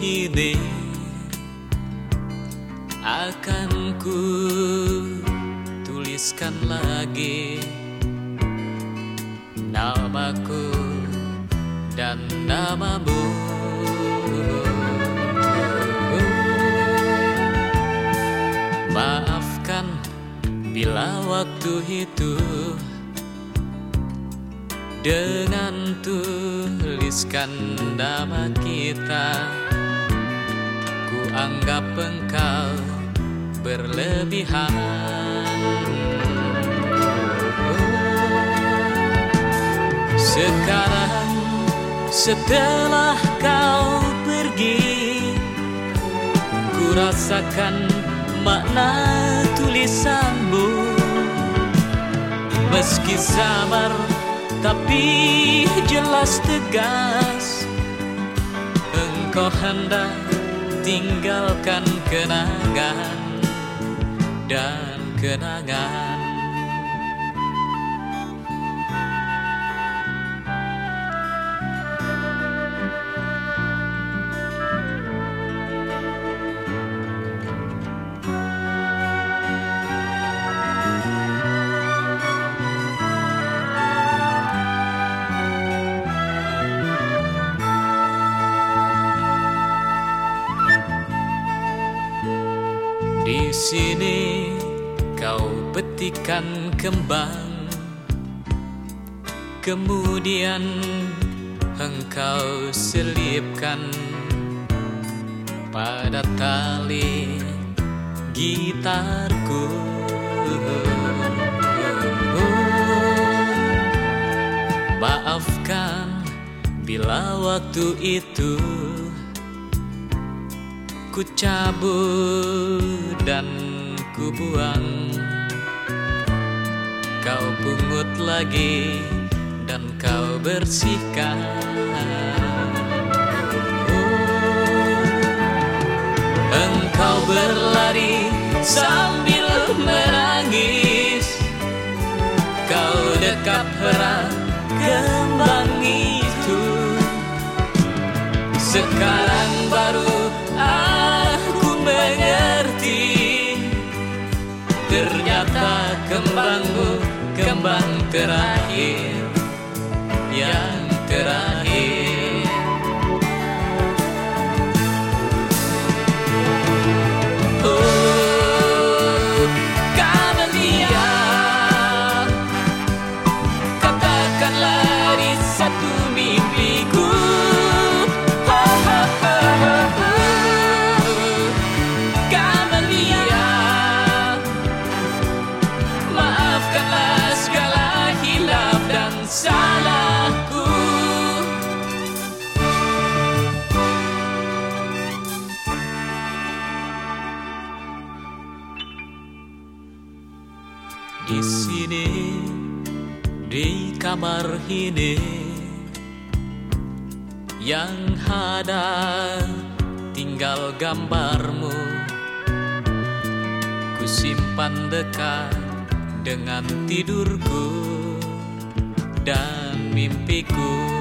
Ini akan ku tuliskan lagi namaku dan namamu. Maafkan bila waktu itu dengan tuliskan nama kita anggap engkau berlebihan. Sekarang setelah kau pergi Ku rasakan makna tulisanmu Meski samar tapi jelas tegas Engkau hendak tinggalkan kenangan dan kenangan Sini kau petikan kembang. Kemudian engkau selipkan pada tali gitarku. Maafkan bila waktu itu Ku cabut dan ku buang. Kau pungut lagi dan kau bersihkan. Oh, Engkau berlari sambil menangis. Kau dekap erat kembang itu. Sekarang Kembangmu kembang terakhir. Yang terakhir. Oh, Camelia Katakanlah di satu Di sini di kamar ini. Yang ada tinggal gambarmu. Ku simpan dekat dengan tidurku dan mimpiku